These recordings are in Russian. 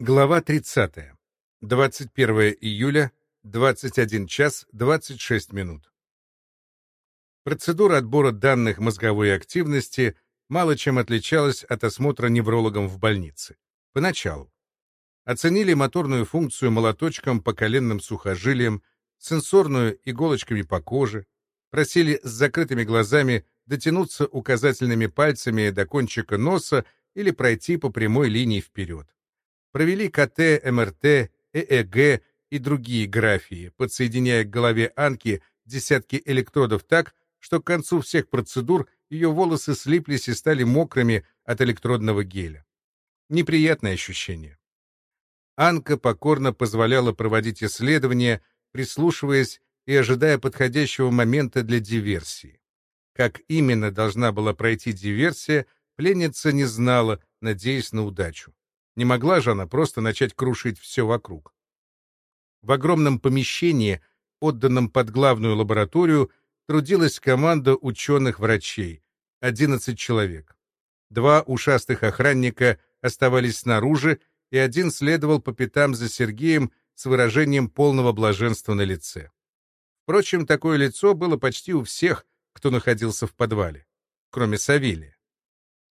Глава 30. 21 июля, 21 час 26 минут. Процедура отбора данных мозговой активности мало чем отличалась от осмотра неврологом в больнице. Поначалу. Оценили моторную функцию молоточком по коленным сухожилиям, сенсорную иголочками по коже, просили с закрытыми глазами дотянуться указательными пальцами до кончика носа или пройти по прямой линии вперед провели КТ, МРТ, ЭЭГ и другие графии, подсоединяя к голове Анки десятки электродов так, что к концу всех процедур ее волосы слиплись и стали мокрыми от электродного геля. Неприятное ощущение. Анка покорно позволяла проводить исследования, прислушиваясь и ожидая подходящего момента для диверсии. Как именно должна была пройти диверсия, пленница не знала, надеясь на удачу. Не могла же она просто начать крушить все вокруг. В огромном помещении, отданном под главную лабораторию, трудилась команда ученых-врачей, 11 человек. Два ушастых охранника оставались снаружи, и один следовал по пятам за Сергеем с выражением полного блаженства на лице. Впрочем, такое лицо было почти у всех, кто находился в подвале, кроме Савелия.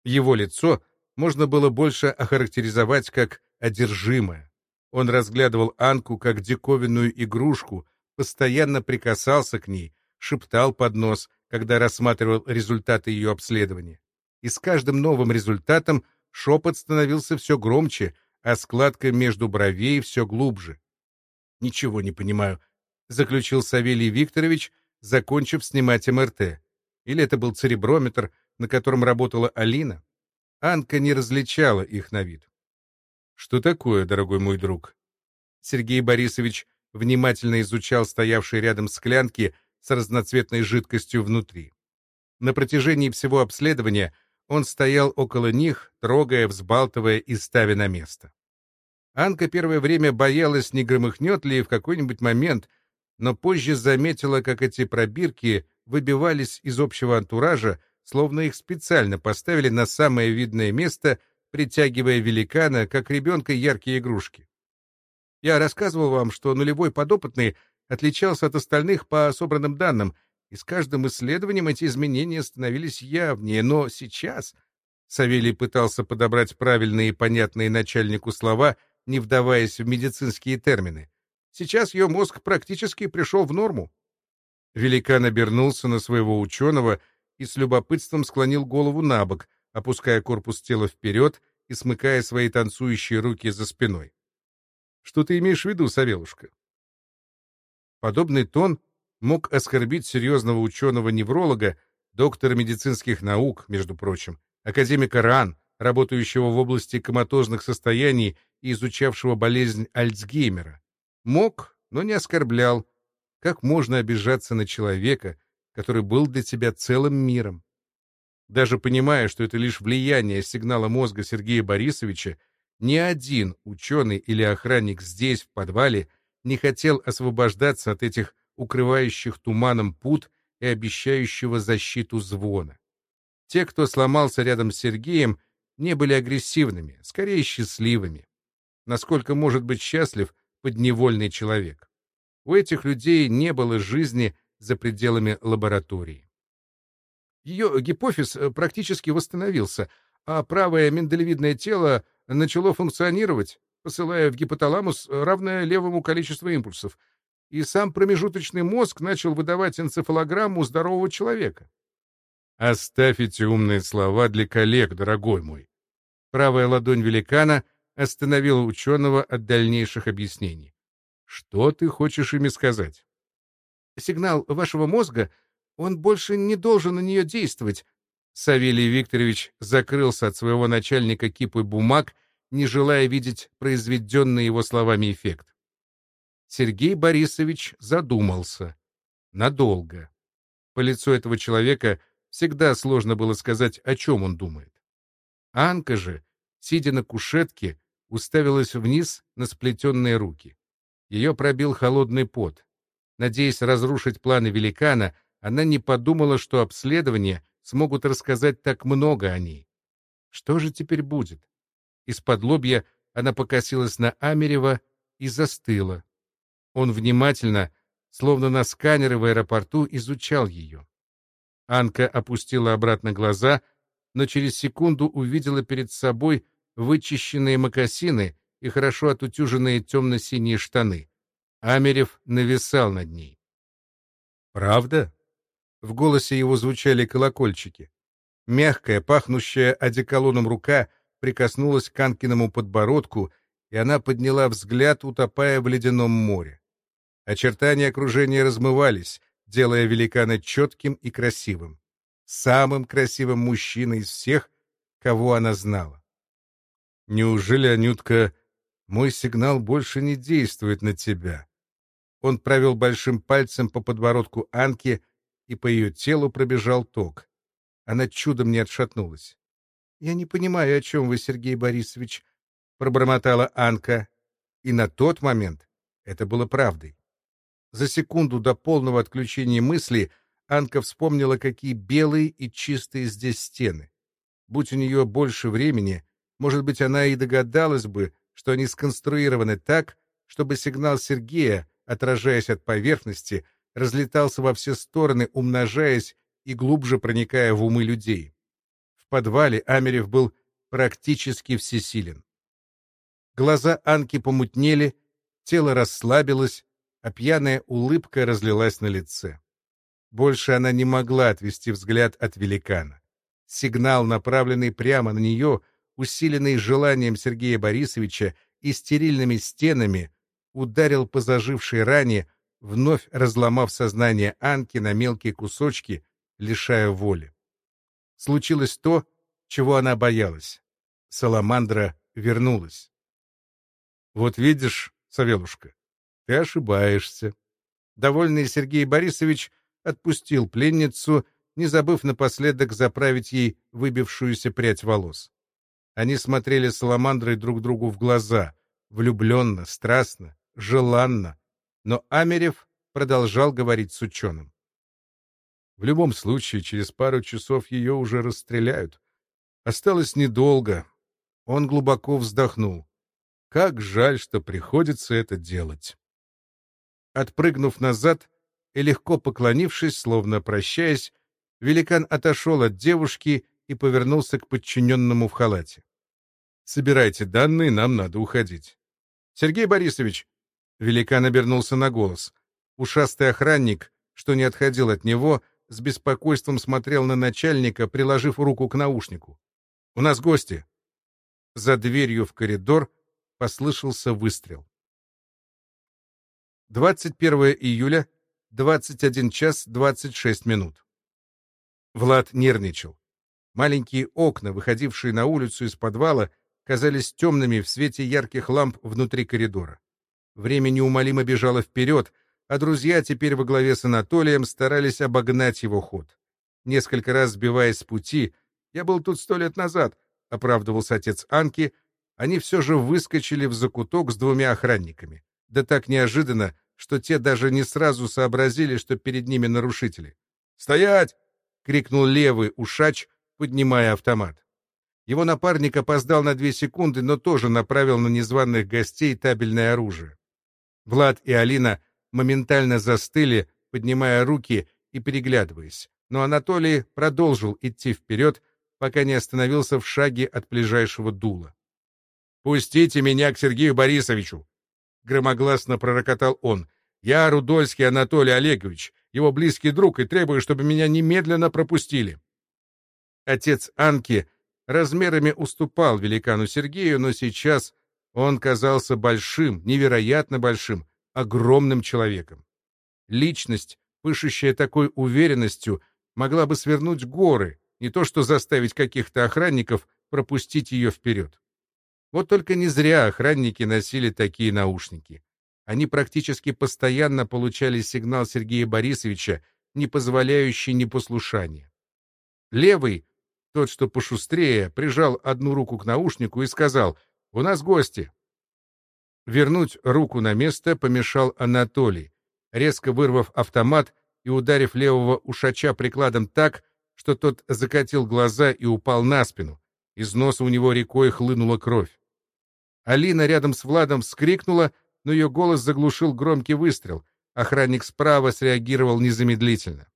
Его лицо можно было больше охарактеризовать как одержимое. Он разглядывал Анку как диковинную игрушку, постоянно прикасался к ней, шептал под нос, когда рассматривал результаты ее обследования. И с каждым новым результатом шепот становился все громче, а складка между бровей все глубже. «Ничего не понимаю», — заключил Савелий Викторович, закончив снимать МРТ. Или это был цереброметр, на котором работала Алина? Анка не различала их на вид. «Что такое, дорогой мой друг?» Сергей Борисович внимательно изучал стоявшие рядом склянки с разноцветной жидкостью внутри. На протяжении всего обследования он стоял около них, трогая, взбалтывая и ставя на место. Анка первое время боялась, не громыхнет ли в какой-нибудь момент, но позже заметила, как эти пробирки выбивались из общего антуража, словно их специально поставили на самое видное место, притягивая великана, как ребенка яркие игрушки. Я рассказывал вам, что нулевой подопытный отличался от остальных по собранным данным, и с каждым исследованием эти изменения становились явнее, но сейчас... Савелий пытался подобрать правильные и понятные начальнику слова, не вдаваясь в медицинские термины. Сейчас ее мозг практически пришел в норму. Великан обернулся на своего ученого — и с любопытством склонил голову на бок, опуская корпус тела вперед и смыкая свои танцующие руки за спиной. «Что ты имеешь в виду, Савелушка?» Подобный тон мог оскорбить серьезного ученого-невролога, доктора медицинских наук, между прочим, академика РАН, работающего в области коматозных состояний и изучавшего болезнь Альцгеймера. Мог, но не оскорблял. Как можно обижаться на человека, который был для тебя целым миром. Даже понимая, что это лишь влияние сигнала мозга Сергея Борисовича, ни один ученый или охранник здесь, в подвале, не хотел освобождаться от этих укрывающих туманом пут и обещающего защиту звона. Те, кто сломался рядом с Сергеем, не были агрессивными, скорее счастливыми. Насколько может быть счастлив подневольный человек? У этих людей не было жизни за пределами лаборатории. Ее гипофиз э, практически восстановился, а правое миндалевидное тело начало функционировать, посылая в гипоталамус равное левому количеству импульсов, и сам промежуточный мозг начал выдавать энцефалограмму здорового человека. «Оставь эти умные слова для коллег, дорогой мой». Правая ладонь великана остановила ученого от дальнейших объяснений. «Что ты хочешь ими сказать?» Сигнал вашего мозга, он больше не должен на нее действовать. Савелий Викторович закрылся от своего начальника кипой бумаг, не желая видеть произведенный его словами эффект. Сергей Борисович задумался. Надолго. По лицу этого человека всегда сложно было сказать, о чем он думает. Анка же, сидя на кушетке, уставилась вниз на сплетенные руки. Ее пробил холодный пот. Надеясь разрушить планы великана, она не подумала, что обследования смогут рассказать так много о ней. Что же теперь будет? Из-под лобья Она покосилась на Амерева и застыла. Он внимательно, словно на сканеры в аэропорту, изучал ее. Анка опустила обратно глаза, но через секунду увидела перед собой вычищенные мокасины и хорошо отутюженные темно-синие штаны. Амерев нависал над ней. «Правда?» В голосе его звучали колокольчики. Мягкая, пахнущая одеколоном рука прикоснулась к Анкиному подбородку, и она подняла взгляд, утопая в ледяном море. Очертания окружения размывались, делая великана четким и красивым. Самым красивым мужчиной из всех, кого она знала. Неужели, Анютка, мой сигнал больше не действует на тебя? Он провел большим пальцем по подбородку Анки, и по ее телу пробежал ток. Она чудом не отшатнулась. — Я не понимаю, о чем вы, Сергей Борисович, — пробормотала Анка. И на тот момент это было правдой. За секунду до полного отключения мысли Анка вспомнила, какие белые и чистые здесь стены. Будь у нее больше времени, может быть, она и догадалась бы, что они сконструированы так, чтобы сигнал Сергея, отражаясь от поверхности, разлетался во все стороны, умножаясь и глубже проникая в умы людей. В подвале Амерев был практически всесилен. Глаза Анки помутнели, тело расслабилось, а пьяная улыбка разлилась на лице. Больше она не могла отвести взгляд от великана. Сигнал, направленный прямо на нее, усиленный желанием Сергея Борисовича и стерильными стенами, ударил по зажившей ране, вновь разломав сознание Анки на мелкие кусочки, лишая воли. Случилось то, чего она боялась. Саламандра вернулась. «Вот видишь, Савелушка, ты ошибаешься». Довольный Сергей Борисович отпустил пленницу, не забыв напоследок заправить ей выбившуюся прядь волос. Они смотрели саламандрой друг другу в глаза, влюбленно, страстно, желанно, но Амерев продолжал говорить с ученым. В любом случае, через пару часов ее уже расстреляют. Осталось недолго. Он глубоко вздохнул. Как жаль, что приходится это делать. Отпрыгнув назад и легко поклонившись, словно прощаясь, великан отошел от девушки и повернулся к подчиненному в халате. Собирайте данные, нам надо уходить. Сергей Борисович, великан обернулся на голос. Ушастый охранник, что не отходил от него, с беспокойством смотрел на начальника, приложив руку к наушнику. У нас гости. За дверью в коридор послышался выстрел. 21 июля, 21 час 26 минут. Влад нервничал. Маленькие окна, выходившие на улицу из подвала, казались темными в свете ярких ламп внутри коридора. Время неумолимо бежало вперед, а друзья теперь во главе с Анатолием старались обогнать его ход. Несколько раз сбиваясь с пути, «Я был тут сто лет назад», — оправдывался отец Анки, они все же выскочили в закуток с двумя охранниками. Да так неожиданно, что те даже не сразу сообразили, что перед ними нарушители. «Стоять!» — крикнул левый ушач, поднимая автомат. Его напарник опоздал на две секунды, но тоже направил на незваных гостей табельное оружие. Влад и Алина моментально застыли, поднимая руки и переглядываясь, но Анатолий продолжил идти вперед, пока не остановился в шаге от ближайшего дула. «Пустите меня к Сергею Борисовичу!» — громогласно пророкотал он. «Я Рудольский Анатолий Олегович, его близкий друг, и требую, чтобы меня немедленно пропустили». Отец Анки размерами уступал великану Сергею, но сейчас он казался большим, невероятно большим, огромным человеком. Личность, пышущая такой уверенностью, могла бы свернуть горы, не то что заставить каких-то охранников пропустить ее вперед. Вот только не зря охранники носили такие наушники. Они практически постоянно получали сигнал Сергея Борисовича, не позволяющий непослушания. Левый тот, что пошустрее, прижал одну руку к наушнику и сказал «У нас гости». Вернуть руку на место помешал Анатолий, резко вырвав автомат и ударив левого ушача прикладом так, что тот закатил глаза и упал на спину. Из носа у него рекой хлынула кровь. Алина рядом с Владом вскрикнула, но ее голос заглушил громкий выстрел. Охранник справа среагировал незамедлительно.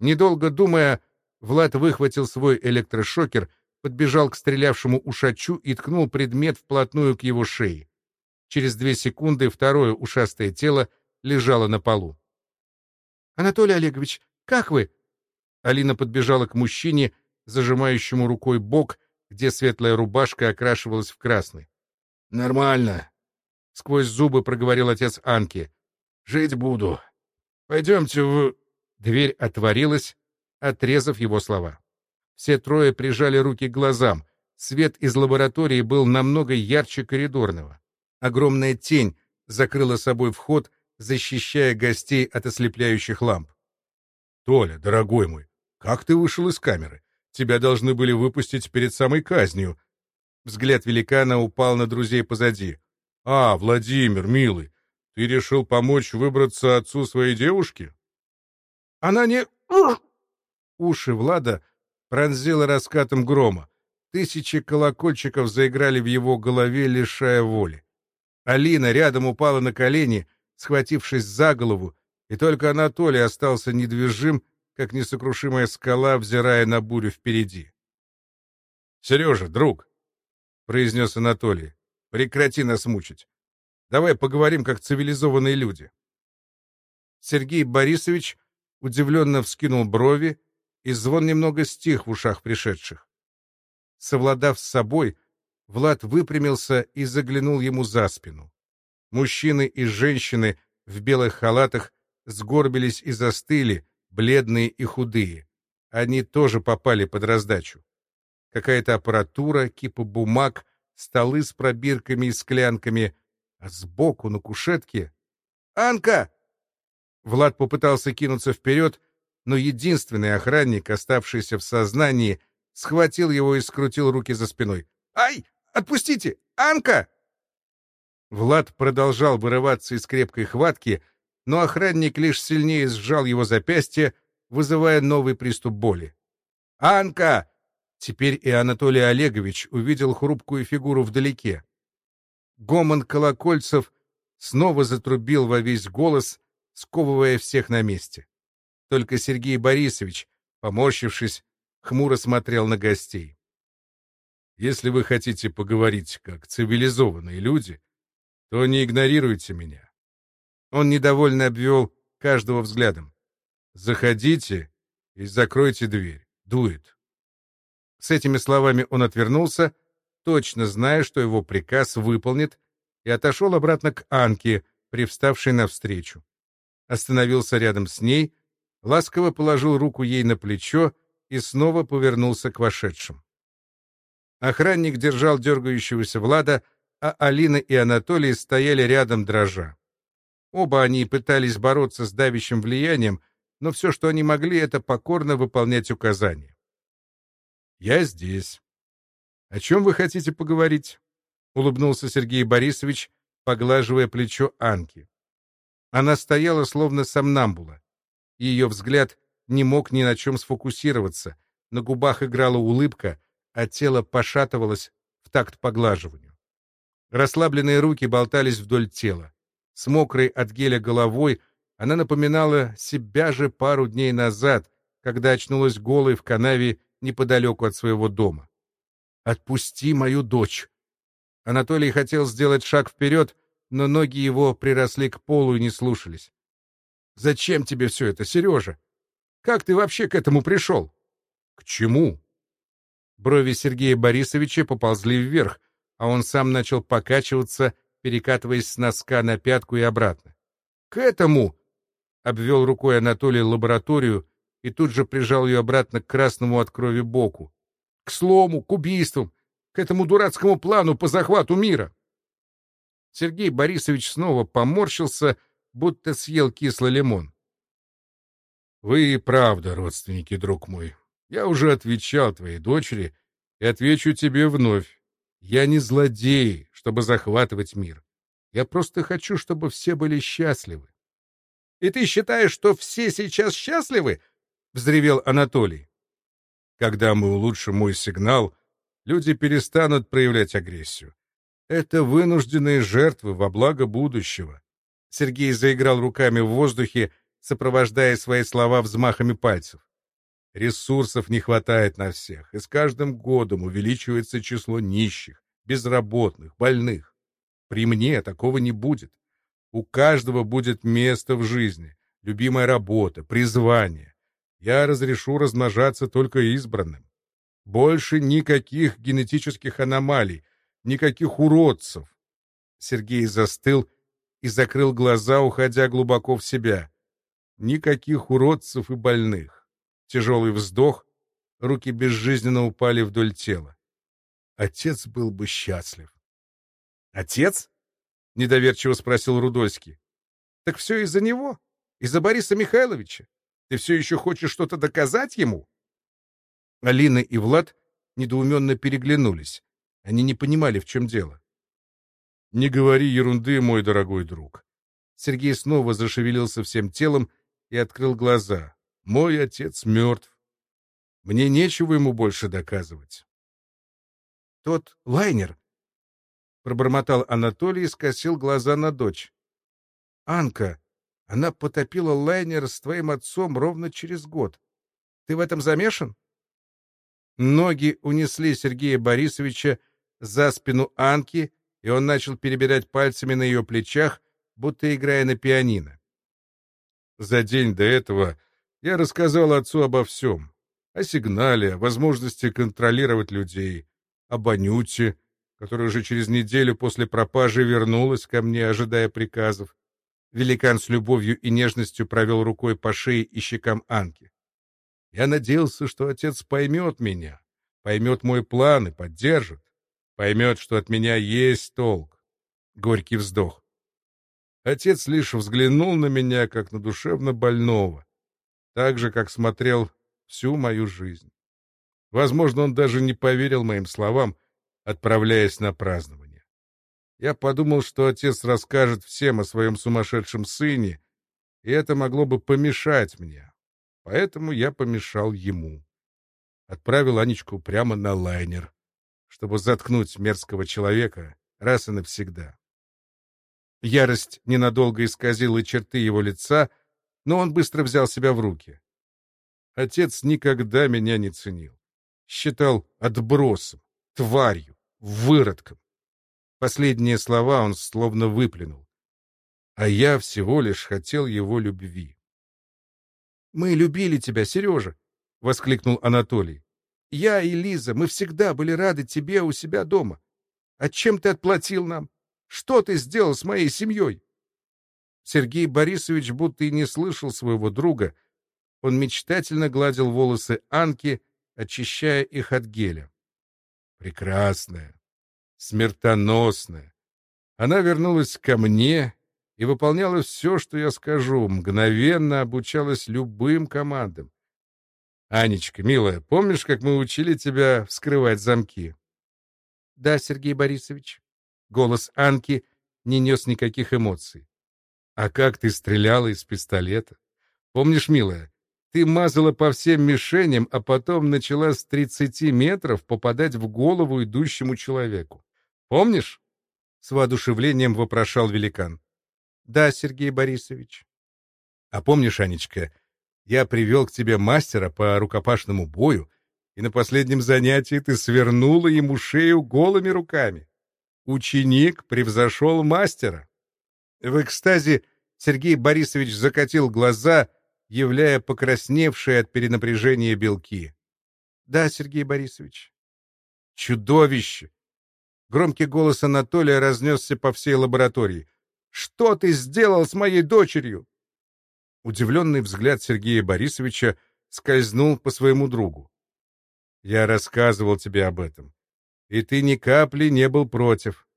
Недолго думая, Влад выхватил свой электрошокер, подбежал к стрелявшему ушачу и ткнул предмет вплотную к его шее. Через две секунды второе ушастое тело лежало на полу. «Анатолий Олегович, как вы?» Алина подбежала к мужчине, зажимающему рукой бок, где светлая рубашка окрашивалась в красный. «Нормально», — сквозь зубы проговорил отец Анки. «Жить буду. Пойдемте в...» Дверь отворилась, отрезав его слова. Все трое прижали руки к глазам. Свет из лаборатории был намного ярче коридорного. Огромная тень закрыла собой вход, защищая гостей от ослепляющих ламп. «Толя, дорогой мой, как ты вышел из камеры? Тебя должны были выпустить перед самой казнью». Взгляд великана упал на друзей позади. «А, Владимир, милый, ты решил помочь выбраться отцу своей девушки?» «Она не...» Уши Влада пронзило раскатом грома. Тысячи колокольчиков заиграли в его голове, лишая воли. Алина рядом упала на колени, схватившись за голову, и только Анатолий остался недвижим, как несокрушимая скала, взирая на бурю впереди. — Сережа, друг, — произнес Анатолий, — прекрати нас мучить. Давай поговорим, как цивилизованные люди. Сергей Борисович удивленно вскинул брови, и звон немного стих в ушах пришедших. Совладав с собой, Влад выпрямился и заглянул ему за спину. Мужчины и женщины в белых халатах сгорбились и застыли, бледные и худые. Они тоже попали под раздачу. Какая-то аппаратура, кипа бумаг, столы с пробирками и склянками, а сбоку на кушетке... «Анка!» Влад попытался кинуться вперед, но единственный охранник, оставшийся в сознании, схватил его и скрутил руки за спиной. «Ай! Отпустите! Анка!» Влад продолжал вырываться из крепкой хватки, но охранник лишь сильнее сжал его запястье, вызывая новый приступ боли. «Анка!» Теперь и Анатолий Олегович увидел хрупкую фигуру вдалеке. Гомон колокольцев снова затрубил во весь голос, сковывая всех на месте. Только Сергей Борисович, поморщившись, хмуро смотрел на гостей. «Если вы хотите поговорить как цивилизованные люди, то не игнорируйте меня». Он недовольно обвел каждого взглядом. «Заходите и закройте дверь. Дует». С этими словами он отвернулся, точно зная, что его приказ выполнит, и отошел обратно к Анке, привставшей навстречу остановился рядом с ней, ласково положил руку ей на плечо и снова повернулся к вошедшим. Охранник держал дергающегося Влада, а Алина и Анатолий стояли рядом дрожа. Оба они пытались бороться с давящим влиянием, но все, что они могли, это покорно выполнять указания. «Я здесь. О чем вы хотите поговорить?» — улыбнулся Сергей Борисович, поглаживая плечо Анки. Она стояла словно сомнамбула. Ее взгляд не мог ни на чем сфокусироваться, на губах играла улыбка, а тело пошатывалось в такт поглаживанию. Расслабленные руки болтались вдоль тела. С мокрой от геля головой она напоминала себя же пару дней назад, когда очнулась голой в канаве неподалеку от своего дома. «Отпусти мою дочь!» Анатолий хотел сделать шаг вперед, но ноги его приросли к полу и не слушались. «Зачем тебе все это, Сережа? Как ты вообще к этому пришел?» «К чему?» Брови Сергея Борисовича поползли вверх, а он сам начал покачиваться, перекатываясь с носка на пятку и обратно. «К этому!» — обвел рукой Анатолий лабораторию и тут же прижал ее обратно к красному от крови боку. «К слому, к убийствам, к этому дурацкому плану по захвату мира!» Сергей Борисович снова поморщился, будто съел кислый лимон. «Вы и правда родственники, друг мой. Я уже отвечал твоей дочери и отвечу тебе вновь. Я не злодей, чтобы захватывать мир. Я просто хочу, чтобы все были счастливы». «И ты считаешь, что все сейчас счастливы?» — взревел Анатолий. «Когда мы улучшим мой сигнал, люди перестанут проявлять агрессию. Это вынужденные жертвы во благо будущего. Сергей заиграл руками в воздухе, сопровождая свои слова взмахами пальцев. Ресурсов не хватает на всех, и с каждым годом увеличивается число нищих, безработных, больных. При мне такого не будет. У каждого будет место в жизни, любимая работа, призвание. Я разрешу размножаться только избранным. Больше никаких генетических аномалий, никаких уродцев. Сергей застыл и закрыл глаза, уходя глубоко в себя. Никаких уродцев и больных. Тяжелый вздох, руки безжизненно упали вдоль тела. Отец был бы счастлив. «Отец?» — недоверчиво спросил Рудольский. «Так все из-за него? Из-за Бориса Михайловича? Ты все еще хочешь что-то доказать ему?» Алина и Влад недоуменно переглянулись. Они не понимали, в чем дело. «Не говори ерунды, мой дорогой друг». Сергей снова зашевелился всем телом и открыл глаза. «Мой отец мертв. Мне нечего ему больше доказывать». «Тот лайнер», — пробормотал Анатолий и скосил глаза на дочь. «Анка, она потопила лайнер с твоим отцом ровно через год. Ты в этом замешан?» Ноги унесли Сергея Борисовича за спину Анки, и он начал перебирать пальцами на ее плечах, будто играя на пианино. За день до этого я рассказал отцу обо всем. О сигнале, о возможности контролировать людей, об Анюте, которая уже через неделю после пропажи вернулась ко мне, ожидая приказов. Великан с любовью и нежностью провел рукой по шее и щекам Анки. Я надеялся, что отец поймет меня, поймет мой план и поддержит, поймет, что от меня есть толк. Горький вздох. Отец лишь взглянул на меня, как на душевно больного, так же, как смотрел всю мою жизнь. Возможно, он даже не поверил моим словам, отправляясь на празднование. Я подумал, что отец расскажет всем о своем сумасшедшем сыне, и это могло бы помешать мне, Поэтому я помешал ему. Отправил Анечку прямо на лайнер, чтобы заткнуть мерзкого человека раз и навсегда. Ярость ненадолго исказила черты его лица, но он быстро взял себя в руки. Отец никогда меня не ценил. Считал отбросом, тварью, выродком. Последние слова он словно выплюнул. А я всего лишь хотел его любви. «Мы любили тебя, Сережа!» — воскликнул Анатолий. «Я и Лиза, мы всегда были рады тебе у себя дома. А чем ты отплатил нам? Что ты сделал с моей семьей?» Сергей Борисович будто и не слышал своего друга. Он мечтательно гладил волосы Анки, очищая их от геля. «Прекрасная, смертоносная. Она вернулась ко мне и выполняла все, что я скажу, мгновенно обучалась любым командам. «Анечка, милая, помнишь, как мы учили тебя вскрывать замки?» «Да, Сергей Борисович». Голос Анки не нес никаких эмоций. «А как ты стреляла из пистолета? Помнишь, милая, ты мазала по всем мишеням, а потом начала с 30 метров попадать в голову идущему человеку. Помнишь?» С воодушевлением вопрошал великан. Да, Сергей Борисович. А помнишь, Анечка, я привел к тебе мастера по рукопашному бою, и на последнем занятии ты свернула ему шею голыми руками. Ученик превзошел мастера. В экстазе Сергей Борисович закатил глаза, являя покрасневшие от перенапряжения белки. — Да, Сергей Борисович. — Чудовище! Громкий голос Анатолия разнесся по всей лаборатории. Что ты сделал с моей дочерью?» Удивленный взгляд Сергея Борисовича скользнул по своему другу. «Я рассказывал тебе об этом, и ты ни капли не был против».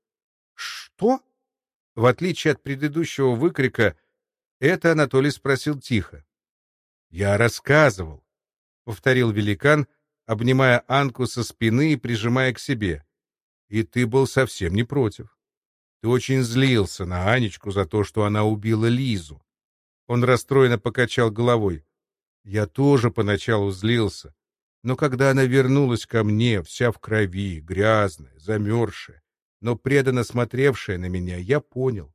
«Что?» В отличие от предыдущего выкрика, это Анатолий спросил тихо. «Я рассказывал», — повторил великан, обнимая Анку со спины и прижимая к себе. «И ты был совсем не против». Ты очень злился на Анечку за то, что она убила Лизу. Он расстроенно покачал головой. Я тоже поначалу злился, но когда она вернулась ко мне, вся в крови, грязная, замерзшая, но преданно смотревшая на меня, я понял.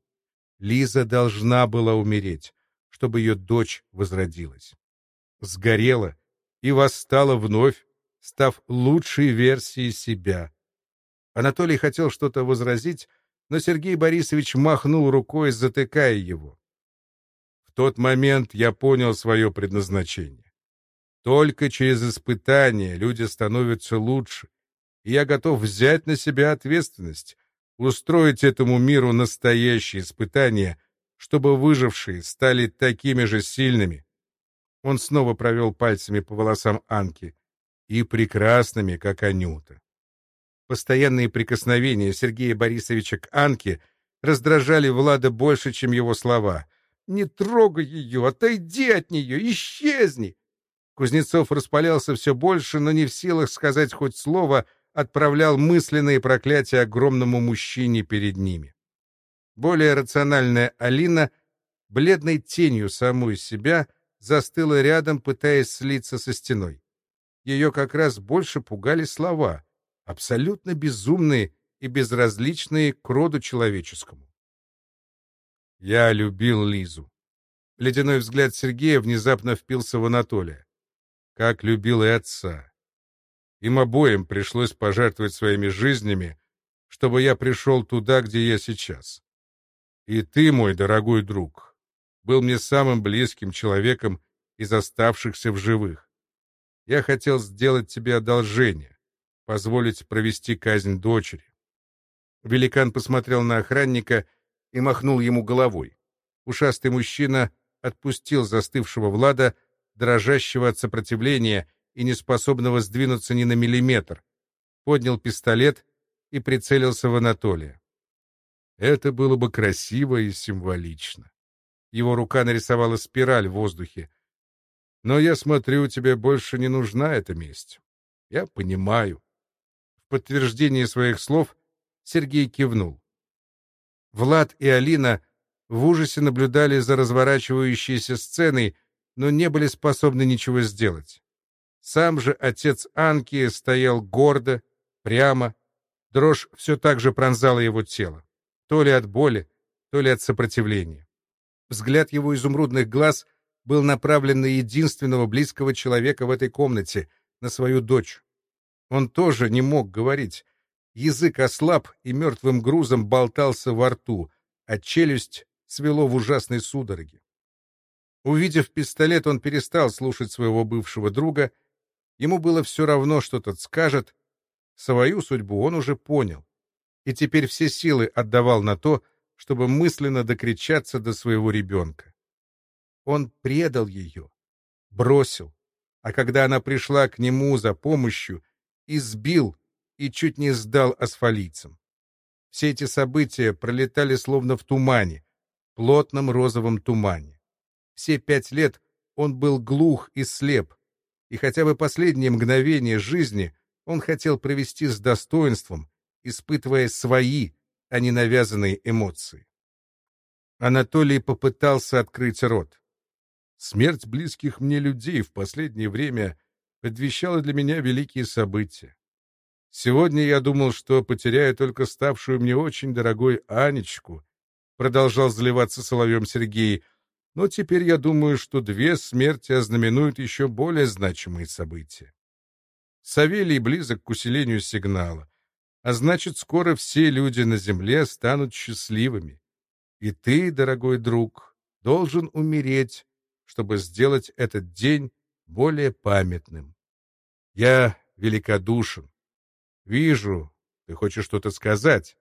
Лиза должна была умереть, чтобы ее дочь возродилась. Сгорела и восстала вновь, став лучшей версией себя. Анатолий хотел что-то возразить, но Сергей Борисович махнул рукой, затыкая его. В тот момент я понял свое предназначение. Только через испытания люди становятся лучше, и я готов взять на себя ответственность, устроить этому миру настоящие испытания, чтобы выжившие стали такими же сильными. Он снова провел пальцами по волосам Анки и прекрасными, как Анюта. Постоянные прикосновения Сергея Борисовича к Анке раздражали Влада больше, чем его слова. «Не трогай ее! Отойди от нее! Исчезни!» Кузнецов распалялся все больше, но не в силах сказать хоть слово, отправлял мысленные проклятия огромному мужчине перед ними. Более рациональная Алина, бледной тенью самой себя, застыла рядом, пытаясь слиться со стеной. Ее как раз больше пугали слова — абсолютно безумные и безразличные к роду человеческому. Я любил Лизу. Ледяной взгляд Сергея внезапно впился в Анатолия. Как любил и отца. Им обоим пришлось пожертвовать своими жизнями, чтобы я пришел туда, где я сейчас. И ты, мой дорогой друг, был мне самым близким человеком из оставшихся в живых. Я хотел сделать тебе одолжение, позволить провести казнь дочери. Великан посмотрел на охранника и махнул ему головой. Ушастый мужчина отпустил застывшего Влада, дрожащего от сопротивления и неспособного сдвинуться ни на миллиметр, поднял пистолет и прицелился в Анатолия. Это было бы красиво и символично. Его рука нарисовала спираль в воздухе. Но я смотрю, тебе больше не нужна эта месть. Я понимаю подтверждение своих слов Сергей кивнул. Влад и Алина в ужасе наблюдали за разворачивающейся сценой, но не были способны ничего сделать. Сам же отец Анки стоял гордо, прямо. Дрожь все так же пронзала его тело. То ли от боли, то ли от сопротивления. Взгляд его изумрудных глаз был направлен на единственного близкого человека в этой комнате, на свою дочь. Он тоже не мог говорить. Язык ослаб и мертвым грузом болтался во рту, а челюсть свело в ужасной судороге. Увидев пистолет, он перестал слушать своего бывшего друга. Ему было все равно, что тот скажет. Свою судьбу он уже понял. И теперь все силы отдавал на то, чтобы мысленно докричаться до своего ребенка. Он предал ее, бросил. А когда она пришла к нему за помощью, избил и чуть не сдал асфалийцам. Все эти события пролетали словно в тумане, плотном розовом тумане. Все пять лет он был глух и слеп, и хотя бы последние мгновения жизни он хотел провести с достоинством, испытывая свои, а не навязанные эмоции. Анатолий попытался открыть рот. Смерть близких мне людей в последнее время предвещало для меня великие события. Сегодня я думал, что потеряю только ставшую мне очень дорогой Анечку, продолжал заливаться соловьем Сергей, но теперь я думаю, что две смерти ознаменуют еще более значимые события. Савелий близок к усилению сигнала, а значит, скоро все люди на земле станут счастливыми. И ты, дорогой друг, должен умереть, чтобы сделать этот день более памятным. Я великодушен. Вижу, ты хочешь что-то сказать.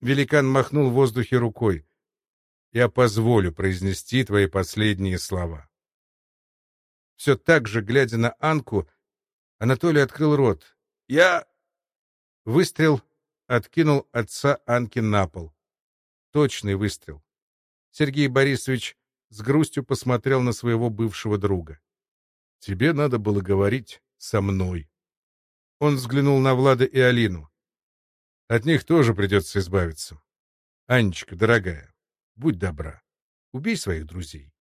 Великан махнул в воздухе рукой. Я позволю произнести твои последние слова. Все так же, глядя на Анку, Анатолий открыл рот. Я... Выстрел откинул отца Анки на пол. Точный выстрел. Сергей Борисович с грустью посмотрел на своего бывшего друга. Тебе надо было говорить со мной. Он взглянул на Влада и Алину. От них тоже придется избавиться. Анечка, дорогая, будь добра, убей своих друзей.